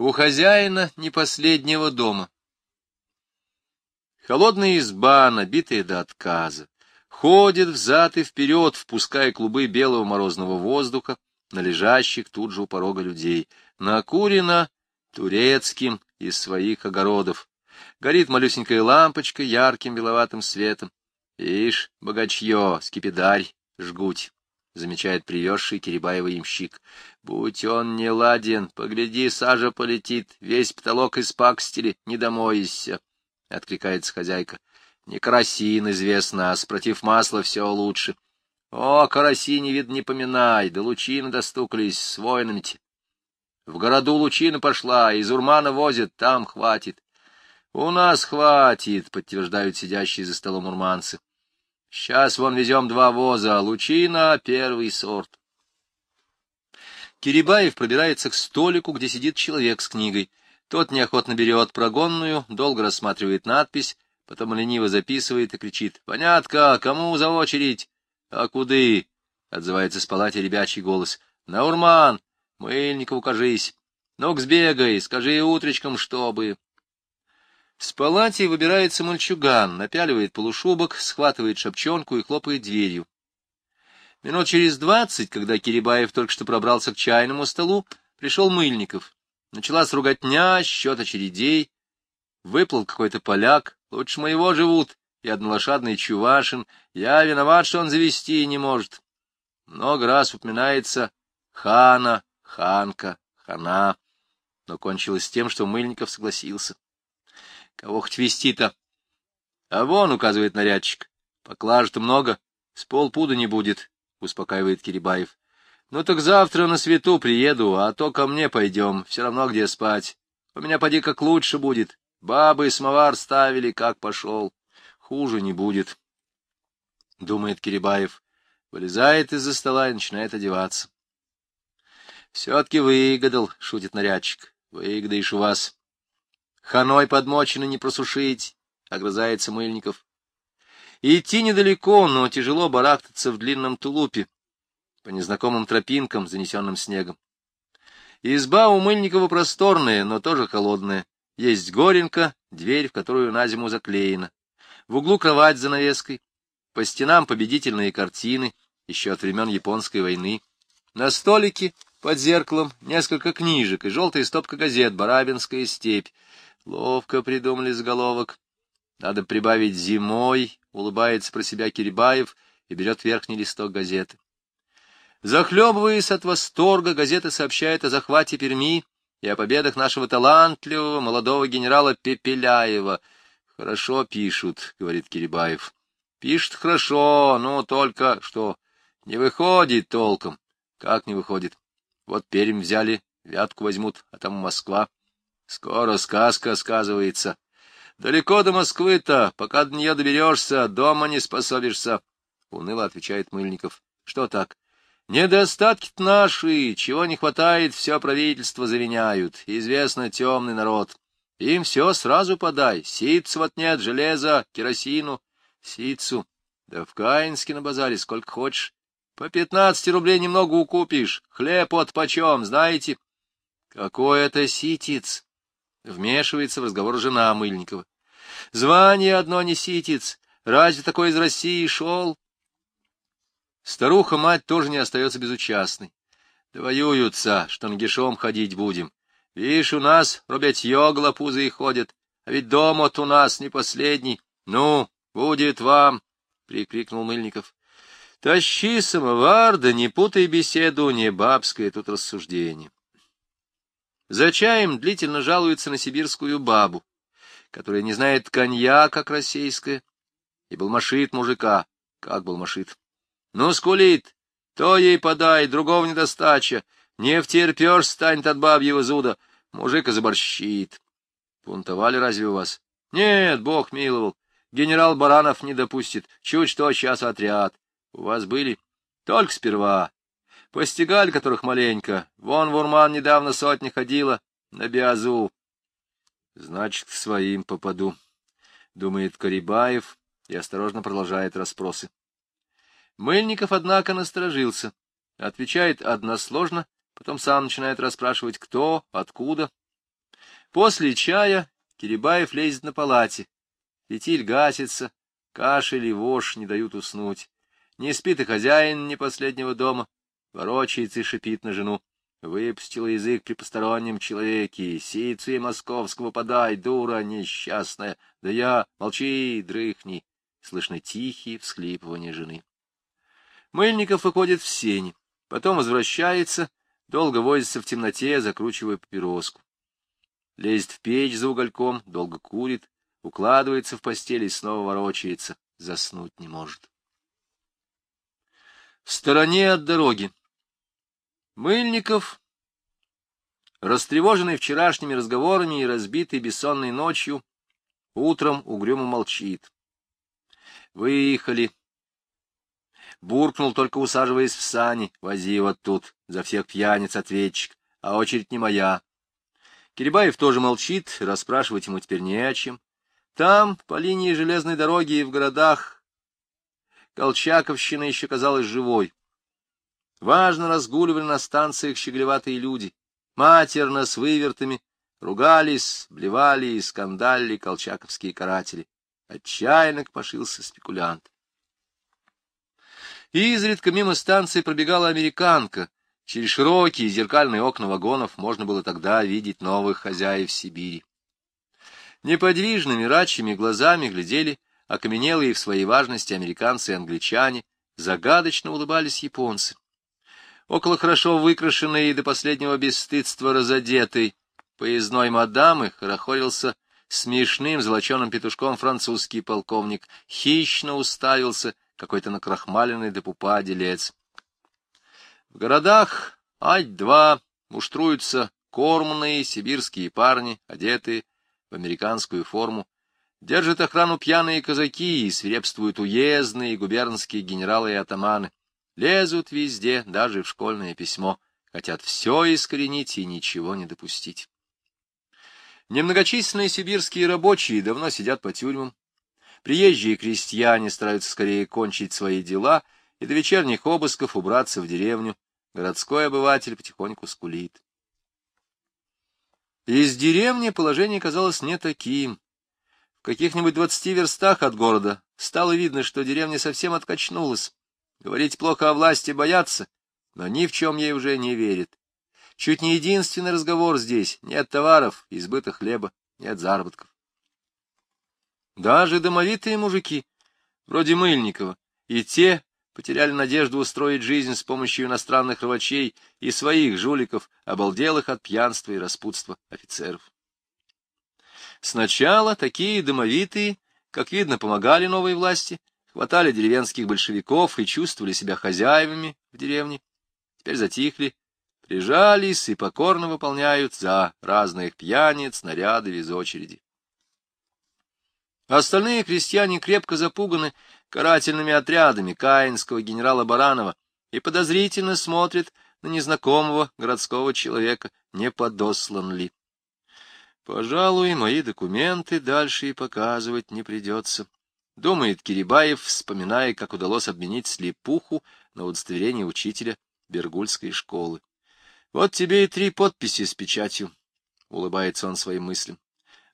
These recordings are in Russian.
У хозяина не последнего дома. Холодная изба, набитая до отказа, ходит взад и вперед, впуская клубы белого морозного воздуха на лежащих тут же у порога людей. Накурено турецким из своих огородов. Горит малюсенькая лампочка ярким беловатым светом. Ишь, богачье, скипидарь, жгуть замечает привезший Кирибаева имщик. Будь он не ладен, погляди, сажа полетит, весь потолок испакстили, не домоишься, — откликается хозяйка. Не карасин, известно, а спротив масла все лучше. О, карасине, вид, не поминай, да лучины достукались с воинами-те. В городу лучина пошла, из Урмана возят, там хватит. У нас хватит, подтверждают сидящие за столом урманцы. Сейчас вон везем два воза, лучина — первый сорт. Кирибаев пробирается к столику, где сидит человек с книгой. Тот неохотно берет прогонную, долго рассматривает надпись, потом лениво записывает и кричит. — Понятка, кому за очередь? — А куды? — отзывается с палати ребячий голос. — На урман! Мыльникову кажись. Ну-ка сбегай, скажи утречком, чтобы... С палати выбирается мальчуган, напяливает полушубок, схватывает шапчонку и хлопает дверью. Минут через двадцать, когда Кирибаев только что пробрался к чайному столу, пришел Мыльников. Началась руготня, счет очередей. Выплыл какой-то поляк, лучше моего живут, и однолошадный Чувашин. Я виноват, что он завести не может. Много раз упоминается хана, ханка, хана, но кончилось тем, что Мыльников согласился. Кого хоть вести-то? А вон, указывает нарядчик. Поклажи-то много, с полпуда не будет, успокаивает Кирибаев. Ну так завтра на свету приеду, а то ко мне пойдем, все равно где спать. У меня поди как лучше будет. Бабы самовар ставили, как пошел. Хуже не будет, — думает Кирибаев. Вылезает из-за стола и начинает одеваться. — Все-таки выгадал, — шутит нарядчик. — Выгодаешь у вас. Ханой подмочено не просушить, — огрызается Мыльников. Идти недалеко, но тяжело барахтаться в длинном тулупе, по незнакомым тропинкам, занесенным снегом. Изба у Мыльникова просторная, но тоже холодная. Есть горенка, дверь, в которую на зиму заклеена. В углу кровать с занавеской. По стенам победительные картины, еще от времен Японской войны. На столике под зеркалом несколько книжек и желтая стопка газет «Барабинская степь». Ловко придумали заголовок. Надо прибавить зимой, улыбается про себя Кирибаев и берет верхний листок газеты. Захлебываясь от восторга, газета сообщает о захвате Перми и о победах нашего талантливого молодого генерала Пепеляева. Хорошо пишут, — говорит Кирибаев. Пишут хорошо, но только что не выходит толком. Как не выходит? Вот Пермь взяли, Вятку возьмут, а там Москва. Скоро сказка сказывается. Далеко до Москвы-то, пока до нее доберешься, дома не способишься, — уныло отвечает Мыльников. — Что так? недостатки наши, чего не хватает, все правительство завиняют. Известно, темный народ. Им все сразу подай. Ситцу вот нет, железа, керосину. Ситцу. Да в Каинске на базаре сколько хочешь. По пятнадцати рублей немного укупишь. Хлеб от почем, знаете? Какой это ситец? Вмешивается в разговор жена Мыльникова. Звание одно не ситец. Разве такой из России шел? Старуха-мать тоже не остается безучастной. Довоюются, что нагишом ходить будем. Видишь, у нас робятье глопузы ходят, а ведь дом от у нас не последний. Ну, будет вам, — прикрикнул Мыльников. Тащи самовар, да не путай беседу, не бабское тут рассуждение. За чаем длительно жалуется на сибирскую бабу, которая не знает конья, как российская, и балмашит мужика, как балмашит. Ну, скулит, то ей подай, другого недостача, не втерпешь, станет от бабьего зуда, мужик заборщит. Пунтовали разве у вас? Нет, бог миловал, генерал Баранов не допустит, чуть что, сейчас отряд. У вас были? Только сперва, Постигали которых маленько. Вон в Урман недавно сотня ходила на Биазу. Значит, к своим попаду, — думает Карибаев и осторожно продолжает расспросы. Мыльников, однако, насторожился. Отвечает односложно, потом сам начинает расспрашивать, кто, откуда. После чая Кирибаев лезет на палате. Фитиль гасится, кашель и вошь не дают уснуть. Не спит и хозяин не последнего дома, ворочается и шипит на жену. Выпустила язык при постороннем человеке, сицу московского подай, дура несчастная. Да я, молчи, дрыхни. Слышны тихие всхлипывания жены. Мыльников выходит в сень, потом возвращается, долго возится в темноте, закручивая папироску. Лезет в печь за угольком, долго курит, укладывается в постель и снова ворочается, заснуть не может. В стороне от дороги. Мыльников, растревоженный вчерашними разговорами и разбитый бессонной ночью, утром угрюмо молчит. Выехали. Буркнул, только усаживаясь в сани, вози вот тут, за всех пьяниц ответчик, а очередь не моя. Кирибаев тоже молчит, расспрашивать ему теперь не о чем. Там, по линии железной дороги и в городах, Колчаковщина еще казалась живой. Важно разгуливали на станциях щеглеватые люди, матерно с вывертами, ругались, блевали и скандалили колчаковские каратели. Отчаянно пошился спекулянт. Изредка мимо станции пробегала американка. Через широкие зеркальные окна вагонов можно было тогда видеть новых хозяев Сибири. Неподвижными рачьими глазами глядели окаменелые в своей важности американцы и англичане, загадочно улыбались японцы около хорошо выкрашенной и до последнего бесстыдства разодетой поездной мадамы хорохорился смешным золоченым петушком французский полковник, хищно уставился какой-то накрахмаленный до пупа делец. В городах ать-два муштруются кормные сибирские парни, одетые в американскую форму, держат охрану пьяные казаки и свирепствуют уездные губернские генералы и атаманы. Лезут везде, даже в школьное письмо, хотят все искоренить и ничего не допустить. Немногочисленные сибирские рабочие давно сидят по тюрьмам. Приезжие крестьяне стараются скорее кончить свои дела и до вечерних обысков убраться в деревню. Городской обыватель потихоньку скулит. Из деревни положение казалось не таким. В каких-нибудь двадцати верстах от города стало видно, что деревня совсем откачнулась. Говорить плохо о власти боятся, но ни в чем ей уже не верят. Чуть не единственный разговор здесь. Нет товаров, избыта хлеба, нет заработков. Даже домовитые мужики, вроде Мыльникова, и те потеряли надежду устроить жизнь с помощью иностранных рвачей и своих жуликов, обалделых от пьянства и распутства офицеров. Сначала такие домовитые, как видно, помогали новой власти, хватали деревенских большевиков и чувствовали себя хозяевами в деревне. Теперь затихли, прижались и покорно выполняют за разных пьяниц наряды без очереди. Остальные крестьяне крепко запуганы карательными отрядами каинского генерала Баранова и подозрительно смотрят на незнакомого городского человека, не подослан ли. Пожалуй, мои документы дальше и показывать не придется. Думает Кирибаев, вспоминая, как удалось обменить слепуху на удостоверение учителя Бергульской школы. Вот тебе и три подписи с печатью, — улыбается он своим мыслям.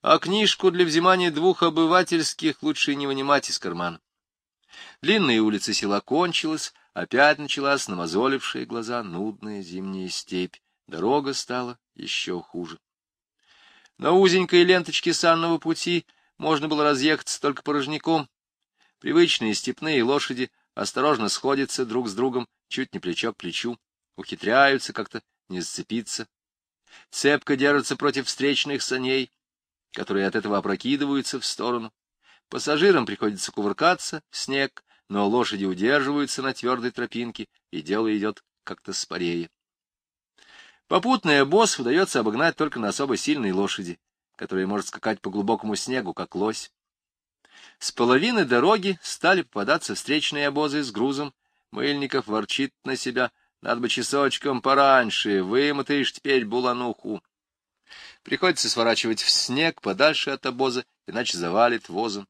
А книжку для взимания двух обывательских лучше не вынимать из кармана. Длинная улица села кончилась, опять началась намазолившая глаза нудная зимняя степь. Дорога стала еще хуже. На узенькой ленточке санного пути можно было разъехаться только порожняком, Привычные степные лошади осторожно сходятся друг с другом, чуть не плечо к плечу, ухитряются как-то не сцепиться. Цепко держатся против встречных саней, которые от этого опрокидываются в сторону. Пассажирам приходится кувыркаться в снег, но лошади удерживаются на твердой тропинке, и дело идет как-то спорее. Попутный обоз удается обогнать только на особо сильной лошади, которая может скакать по глубокому снегу, как лось. С половины дороги стали попадаться встречные обозы с грузом. Мыльников ворчит на себя. Надо бы часочком пораньше, вымотаешь теперь булануху. Приходится сворачивать в снег подальше от обоза, иначе завалит возом.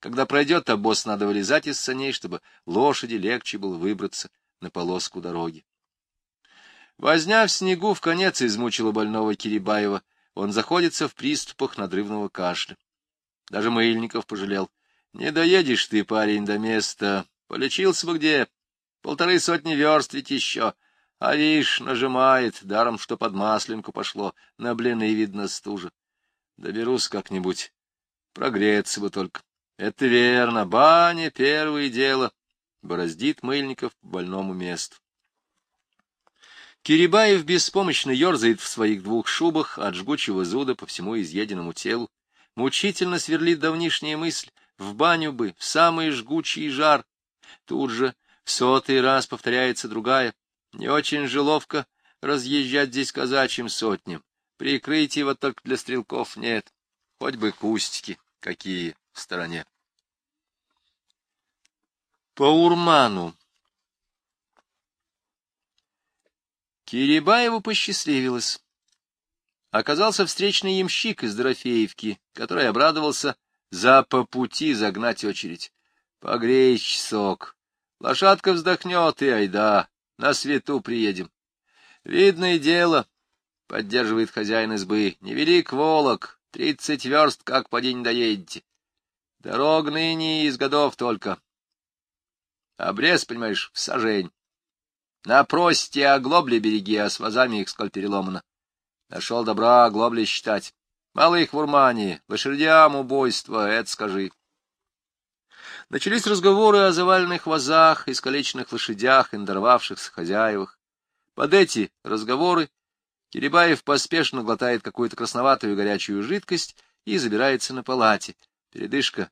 Когда пройдет обоз, надо вылезать из саней, чтобы лошади легче было выбраться на полоску дороги. Возня в снегу в конец измучила больного Кирибаева. он заходится в приступах надрывного кашля. Даже Мыльников пожалел. Не доедешь ты, парень, до места. Полечился бы где? Полторы сотни верст ведь еще. А вишь, нажимает, даром, что под масленку пошло. На блины, видно, стужа. Доберусь как-нибудь. Прогреться бы только. Это верно, баня — первое дело. Бороздит Мыльников по больному месту. Кирибаев беспомощно ерзает в своих двух шубах от жгучего зуда по всему изъеденному телу. Мучительно сверлит давнишняя мысль. В баню бы, в самый жгучий жар. Тут же в сотый раз повторяется другая. Не очень же ловко разъезжать здесь казачьим сотням. Прикрытия вот только для стрелков нет. Хоть бы кустики какие в стороне. По Урману Кирибаеву посчастливилось. Оказался встречный ямщик из Дорофеевки, который обрадовался за по пути загнать очередь. Погрей часок. Лошадка вздохнет, и айда, на свету приедем. Видное дело, — поддерживает хозяин избы, — невелик волок, тридцать верст, как по день доедете. Дорог ныне из годов только. Обрез, понимаешь, в сажень. На просте оглобли береги, а с вазами их сколь переломано. Нашел добра оглобли считать. Мало их в Урмании, лошадям убойство, это скажи. Начались разговоры о заваленных вазах, искалеченных лошадях и надорвавшихся хозяевах. Под эти разговоры Кирибаев поспешно глотает какую-то красноватую горячую жидкость и забирается на палате. Передышка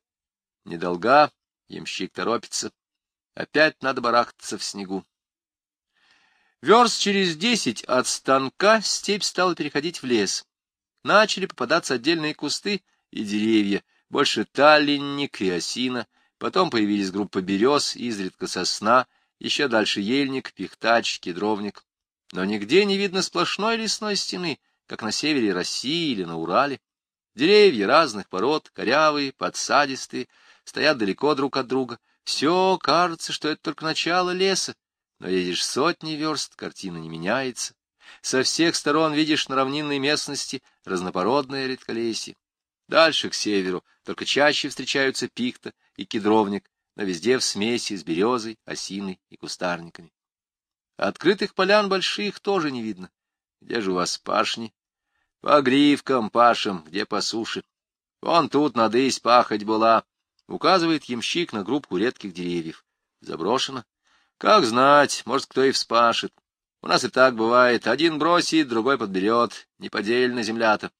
недолга, ямщик торопится. Опять надо барахтаться в снегу. Верст через десять от станка степь стала переходить в лес. Начали попадаться отдельные кусты и деревья, больше талинник и осина, потом появились группы берез, изредка сосна, еще дальше ельник, пихтач, кедровник. Но нигде не видно сплошной лесной стены, как на севере России или на Урале. Деревья разных пород, корявые, подсадистые, стоят далеко друг от друга. Все кажется, что это только начало леса, но едешь сотни верст, картина не меняется. Со всех сторон видишь на равнинной местности разнопородное редколесье. Дальше, к северу, только чаще встречаются пихта и кедровник, но везде в смеси с березой, осиной и кустарниками. Открытых полян больших тоже не видно. Где же у вас пашни? По гривкам пашем, где по суше. Вон тут надысь пахать была. Указывает ямщик на группу редких деревьев. Заброшено. Как знать, может, кто и вспашет. У нас и так бывает. Один бросит, другой подберет. Неподельно земля-то.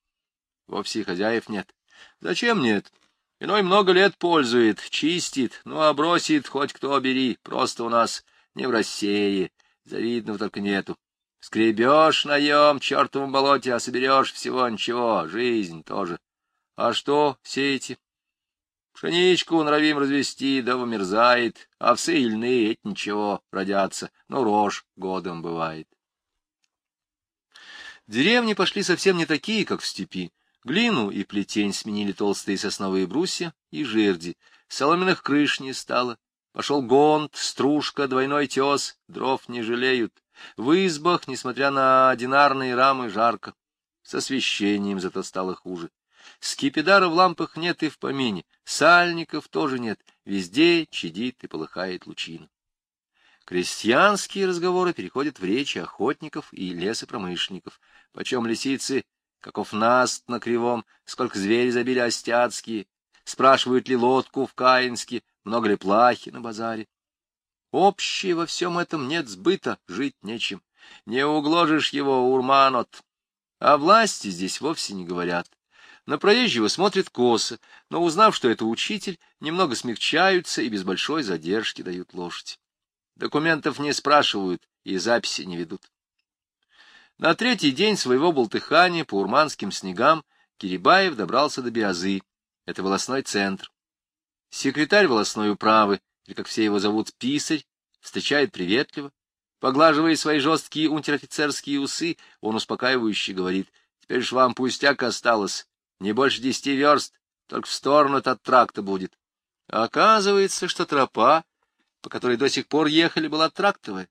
Вовсе хозяев нет. Зачем нет? Иной много лет пользует, чистит, ну а бросит хоть кто бери. Просто у нас не в России. Завидного только нету. Скребешь наем чертовом болоте, а соберешь всего ничего. Жизнь тоже. А что сеете? Пшеничку норовим развести, да вымерзает, овсы и льны — это ничего, родятся, но рожь годом бывает. Деревни пошли совсем не такие, как в степи. Глину и плетень сменили толстые сосновые брусья и жерди, соломенных крыш не стало. Пошел гонт, стружка, двойной тес, дров не жалеют. В избах, несмотря на одинарные рамы, жарко. С освещением зато стало хуже. Скипидара в лампах нет и в помине, сальников тоже нет, везде чадит и полыхает лучина. Крестьянские разговоры переходят в речи охотников и лесопромышленников. Почем лисицы, каков наст на кривом, сколько звери забили остяцкие, спрашивают ли лодку в Каинске, много ли плахи на базаре. Общее во всем этом нет сбыта, жить нечем. Не угложишь его, урманот. А власти здесь вовсе не говорят. На проезжего смотрят косо, но, узнав, что это учитель, немного смягчаются и без большой задержки дают лошадь. Документов не спрашивают и записи не ведут. На третий день своего болтыхания по урманским снегам Кирибаев добрался до Биазы. Это волосной центр. Секретарь волосной управы, или, как все его зовут, писарь, встречает приветливо. Поглаживая свои жесткие унтер-офицерские усы, он успокаивающе говорит, «Теперь ж вам пустяк осталось, не больше десяти верст, только в сторону от тракта будет. оказывается, что тропа, по которой до сих пор ехали, была трактовая.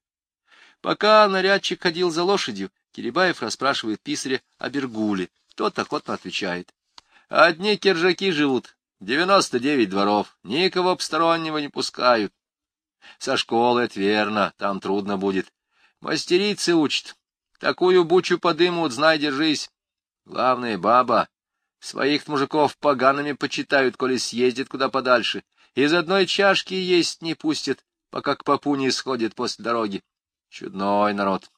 Пока нарядчик ходил за лошадью, Кирибаев расспрашивает писаря о Бергуле. Тот охотно отвечает. Одни киржаки живут, девяносто девять дворов, никого постороннего не пускают. Со школы это верно, там трудно будет. Мастерицы учат. Такую бучу подымут, знай, держись. Главное, баба. Своих мужиков погаными почитают, коли съездит куда подальше. Из одной чашки есть не пустят, пока к попу не сходит после дороги. Чудной народ.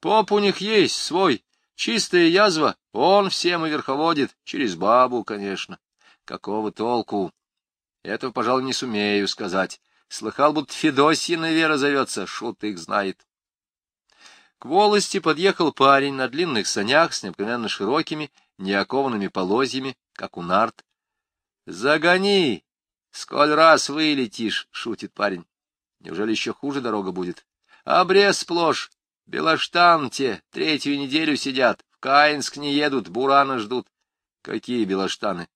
Поп у них есть свой, чистая язва, он всем и верховодит, через бабу, конечно. Какого толку? Этого, пожалуй, не сумею сказать. Слыхал, будто Федосьина Вера зовется, шут их знает. К волости подъехал парень на длинных санях с необыкновенно широкими, неокованными полозьями, как у нарт. — Загони! Сколь раз вылетишь, — шутит парень. Неужели еще хуже дорога будет? Обрез сплошь, белоштан те, третью неделю сидят, в Каинск не едут, бурана ждут. Какие белоштаны?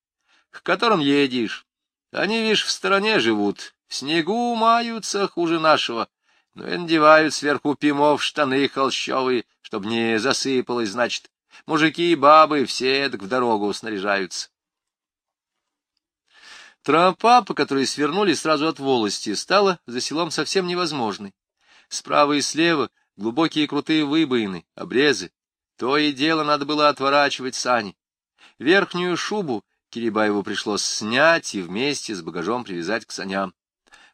К которым едешь? Они, видишь, в стороне живут, в снегу маются хуже нашего, но и надевают сверху пимов штаны холщовые, чтоб не засыпалось, значит. Мужики и бабы все так в дорогу снаряжаются. Тропа, по которой свернули сразу от волости, стала за селом совсем невозможной. Справа и слева глубокие крутые выбоины, обрезы. То и дело надо было отворачивать сани. Верхнюю шубу Кирибаеву пришлось снять и вместе с багажом привязать к саням.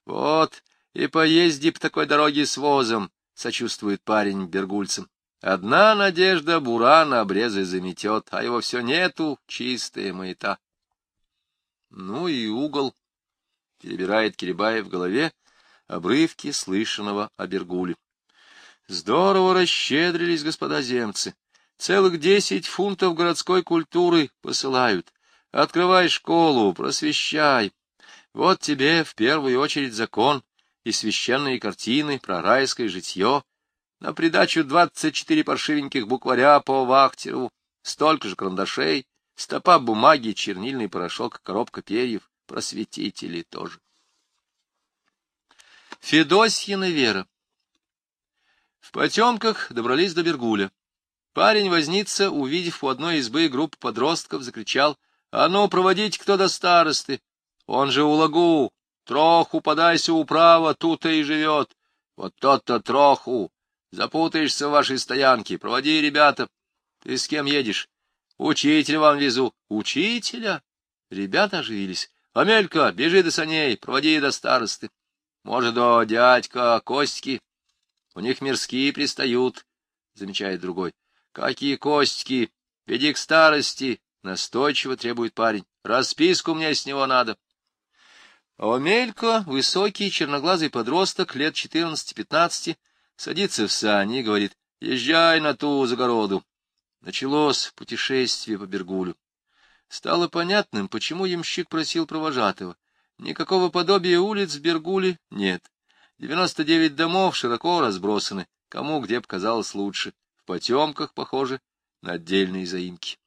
Вот, и поезди по такой дороге с возом, — сочувствует парень бергульцам. Одна надежда бурана обрезы заметет, а его все нету, чистая маята. Ну и угол, — перебирает Кирибаев в голове обрывки слышанного о Бергуле. Здорово расщедрились господа земцы. Целых десять фунтов городской культуры посылают. Открывай школу, просвещай. Вот тебе в первую очередь закон и священные картины про райское житье, на придачу двадцать четыре паршивеньких букваря по Вахтеру, столько же карандашей, стопа бумаги, чернильный порошок, коробка перьев, просветители тоже. Федосьина Вера В потемках добрались до Бергуля. Парень-возница, увидев у одной избы группу подростков, закричал, — А ну, проводите кто до старосты! Он же у лагу! Троху подайся управо, тут и живет! Вот тот-то троху! Запутаешься в вашей стоянке, проводи, ребята! Ты с кем едешь? Учителя вам везу. Учителя? Ребята оживились. Амелька, бежи до саней, проводи до старосты. Может, до дядька Костики. У них мирские пристают, — замечает другой. Какие Костики? Веди к старости, — настойчиво требует парень. Расписку мне с него надо. А Омелько, высокий черноглазый подросток, лет четырнадцати-пятнадцати, садится в сани и говорит, езжай на ту загороду. Началось путешествие по Бергулю. Стало понятным, почему ямщик просил провожатого. Никакого подобия улиц в Бергуле нет. Девяносто девять домов широко разбросаны, кому где показалось лучше. В потемках, похоже, на отдельные заимки.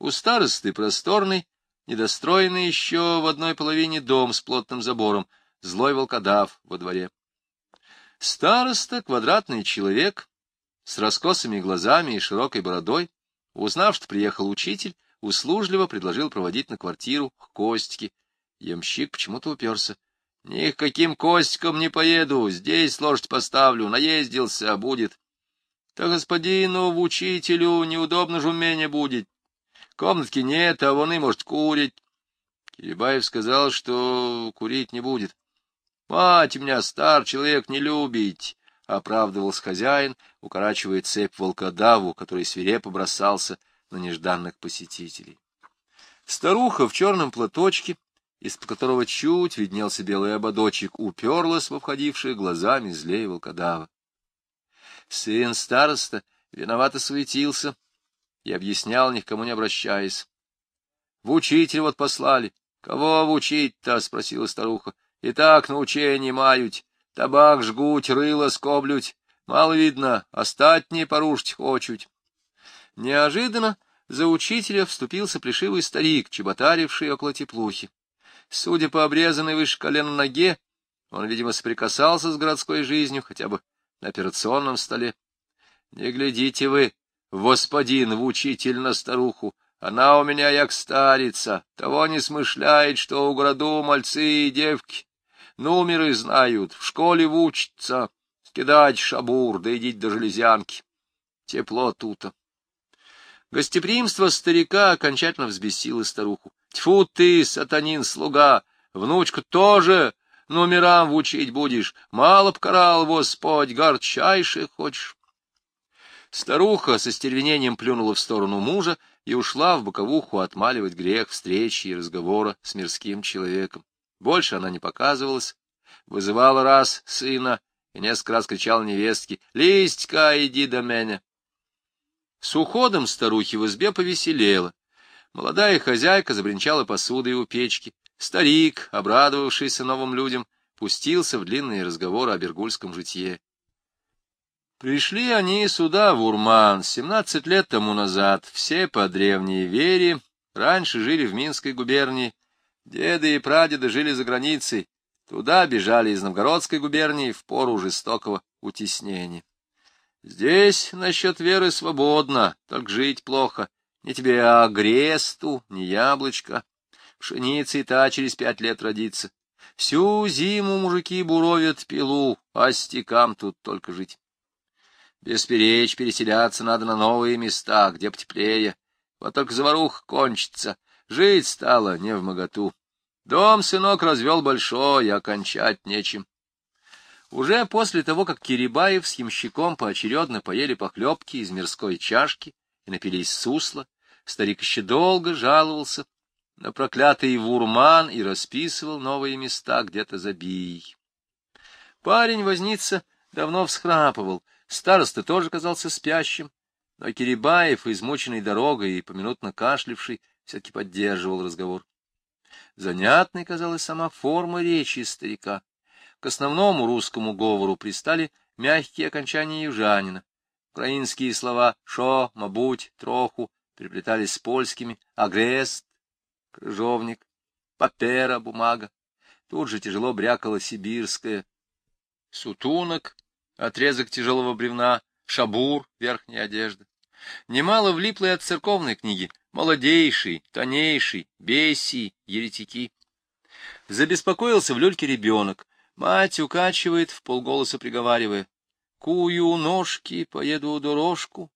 У старосты просторный, недостроенный еще в одной половине дом с плотным забором, злой волкодав во дворе. Староста — квадратный человек, с раскосыми глазами и широкой бородой, узнав, что приехал учитель, услужливо предложил проводить на квартиру к Костике. Ямщик почему-то уперся. — Ни к каким Костикам не поеду, здесь лошадь поставлю, наездился, а будет. — Да господину, в учителю, неудобно же умение будет. Комнатки нет, а вон и, может, курить. Кирибаев сказал, что курить не будет. — Мать меня стар человек, не любить оправдывался хозяин, укорачивая цепь волкодаву, который свирепо бросался на нежданных посетителей. Старуха в черном платочке, из-под которого чуть виднелся белый ободочек, уперлась во входившие глазами злее волкодава. Сын староста виновато суетился и объяснял, ни к кому не обращаясь. — В учитель вот послали. — Кого в учить-то? — спросила старуха. — И так на учение мают. Табак жгуть, рыло скоблють, мало видно, остатние порушить хочуть. Неожиданно за учителя вступился плешивый старик, чеботаривший около теплухи. Судя по обрезанной выше колена ноге, он, видимо, соприкасался с городской жизнью, хотя бы на операционном столе. — Не глядите вы, господин в учитель на старуху. Она у меня як старица, того не смышляет, что у городу мальцы и девки. Нумеры знают, в школе вучатся, скидать шабур, да идить до железянки. Тепло тута. Гостеприимство старика окончательно взбесило старуху. Тьфу ты, сатанин, слуга, внучку тоже номерам вучить будешь. Мало б карал, Господь, горчайше хочешь. Старуха со стервенением плюнула в сторону мужа и ушла в боковуху отмаливать грех встречи и разговора с мирским человеком. Больше она не показывалась, вызывала раз сына и несколько раз кричала невестке «Листька, иди до меня!». С уходом старухи в избе повеселела. Молодая хозяйка забринчала посудой у печки. Старик, обрадовавшийся новым людям, пустился в длинные разговоры о бергульском житье. Пришли они сюда, в Урман, семнадцать лет тому назад, все по древней вере, раньше жили в Минской губернии, деды и прадеды жили за границей, туда бежали из Новгородской губернии в пору жестокого утеснения. Здесь насчет веры свободно, только жить плохо, ни тебе агресту, ни яблочко, пшеница и та через пять лет родится. Всю зиму мужики буровят пилу, а стекам тут только жить. Бесперечь переселяться надо на новые места, где потеплее. Вот только заварух кончится. Жить стало не в моготу. Дом сынок развел большой, окончать нечем. Уже после того, как Кирибаев с ямщиком поочередно поели похлебки из мирской чашки и напились сусла, старик еще долго жаловался на проклятый вурман и расписывал новые места где-то за бией. Парень-возница давно всхрапывал, Староста тоже казался спящим, но Кирибаев, измученный дорогой и поминутно кашлявший, все-таки поддерживал разговор. Занятной казалась сама форма речи старика. К основному русскому говору пристали мягкие окончания южанина. Украинские слова «шо», «мабуть», «троху» переплетались с польскими «агрест», «крыжовник», «папера», «бумага». Тут же тяжело брякала сибирская «сутунок», отрезок тяжелого бревна, шабур, верхняя одежда. Немало влипло от церковной книги, молодейший, тонейший, бесий, еретики. Забеспокоился в люльке ребенок, мать укачивает, в полголоса приговаривая. Кую ножки, поеду дорожку,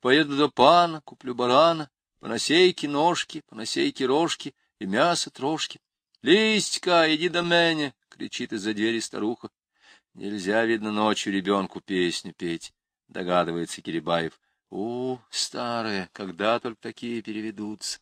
поеду до пана, куплю барана, поносейки ножки, поносейки рожки и мясо трошки. Листька, иди до меня, кричит из-за двери старуха. Нельзя, видно, ночью ребенку песню петь, догадывается Кирибаев. О, старые, когда только такие переведутся.